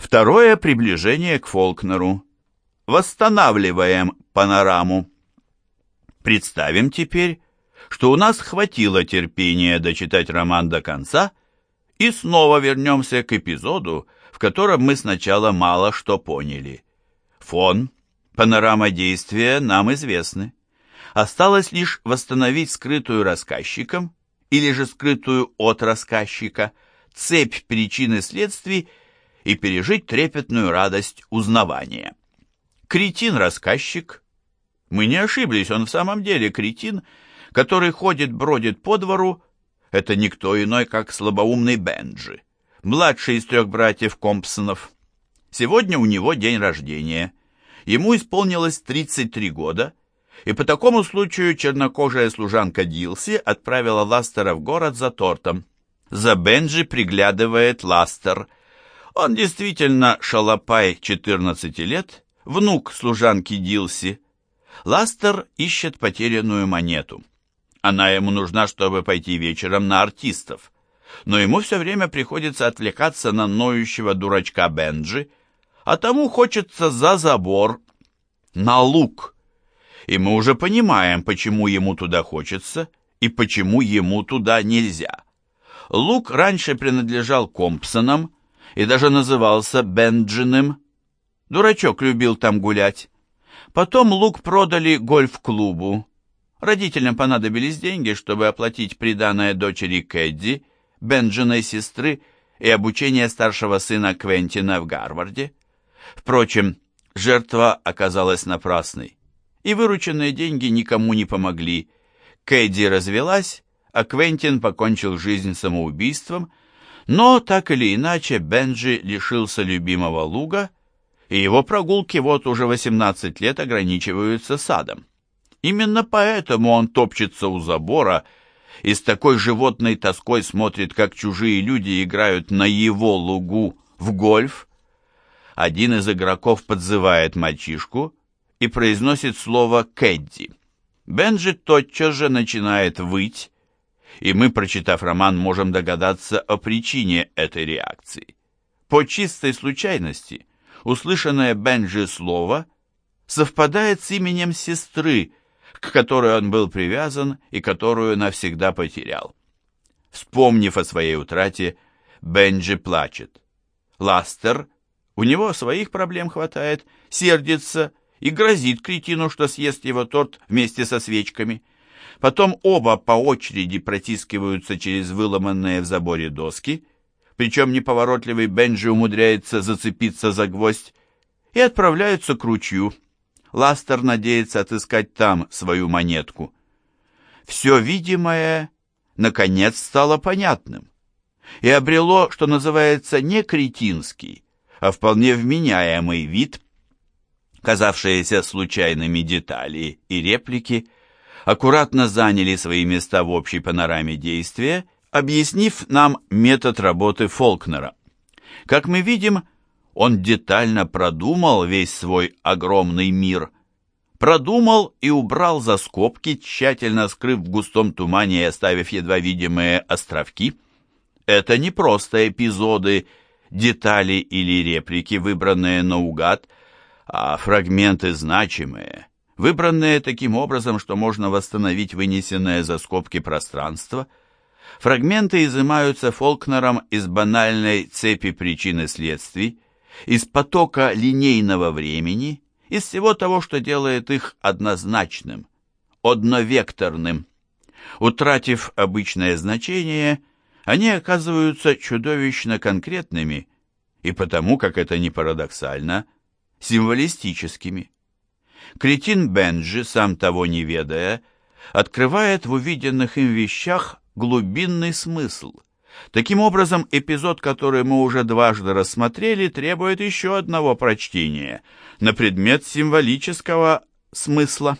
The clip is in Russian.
Второе приближение к Фолкнеру. Восстанавливаем панораму. Представим теперь, что у нас хватило терпения дочитать роман до конца, и снова вернемся к эпизоду, в котором мы сначала мало что поняли. Фон, панорама действия нам известны. Осталось лишь восстановить скрытую рассказчиком, или же скрытую от рассказчика, цепь причин и следствий и пережить трепетную радость узнавания. Кретин-рассказчик. Мы не ошиблись, он в самом деле кретин, который ходит-бродит по двору, это никто иной, как слабоумный Бенджи, младший из трех братьев Компсонов. Сегодня у него день рождения. Ему исполнилось 33 года, и по такому случаю чернокожая служанка Дилси отправила Ластера в город за тортом. За Бенджи приглядывает Ластер. Он действительно шалопай 14 лет, внук служанки Дилси. Ластер ищет потерянную монету. Она ему нужна, чтобы пойти вечером на артистов. Но ему все время приходится отвлекаться на ноющего дурачка Бенджи, а тому хочется за забор, на луг. И мы уже понимаем, почему ему туда хочется и почему ему туда нельзя. Луг раньше принадлежал Компсонам и даже назывался Бенджиным. Дурачок любил там гулять. Потом луг продали гольф-клубу. Родителям понадобились деньги, чтобы оплатить приданое дочери Кэдди, Бенджиной сестры, и обучение старшего сына Квентина в Гарварде. Впрочем, жертва оказалась напрасной, и вырученные деньги никому не помогли. Кэдди развелась, а Квентин покончил жизнь самоубийством, но так или иначе Бенджи лишился любимого луга, и его прогулки вот уже 18 лет ограничиваются садом. Именно поэтому он топчется у забора и с такой животной тоской смотрит, как чужие люди играют на его лугу в гольф. Один из игроков подзывает мальчишку и произносит слово «Кэдди». Бенджи тотчас же начинает выть, и мы, прочитав роман, можем догадаться о причине этой реакции. По чистой случайности, услышанное Бенджи слово совпадает с именем сестры, к которой он был привязан и которую навсегда потерял. Вспомнив о своей утрате, Бенджи плачет. Ластер, у него своих проблем хватает, сердится и грозит кретину, что съест его торт вместе со свечками. Потом оба по очереди протискиваются через выломанные в заборе доски, причем неповоротливый Бенджи умудряется зацепиться за гвоздь, и отправляются к ручью. Ластер надеется отыскать там свою монетку. Все видимое, наконец, стало понятным и обрело, что называется, не кретинский, а вполне вменяемый вид. Казавшиеся случайными детали и реплики аккуратно заняли свои места в общей панораме действия, объяснив нам метод работы Фолкнера. Как мы видим, он детально продумал весь свой огромный мир. Продумал и убрал за скобки, тщательно скрыв в густом тумане и оставив едва видимые островки. Это не просто эпизоды, детали или реплики, выбранные наугад, а фрагменты значимые, выбранные таким образом, что можно восстановить вынесенное за скобки пространство. Фрагменты изымаются Фолкнером из банальной цепи причин и следствий, из потока линейного времени, из всего того, что делает их однозначным, одновекторным. Утратив обычное значение, они оказываются чудовищно конкретными и потому, как это не парадоксально, символистическими. Кретин Бенджи, сам того не ведая, открывает в увиденных им вещах глубинный смысл – Таким образом, эпизод, который мы уже дважды рассмотрели, требует еще одного прочтения на предмет символического смысла.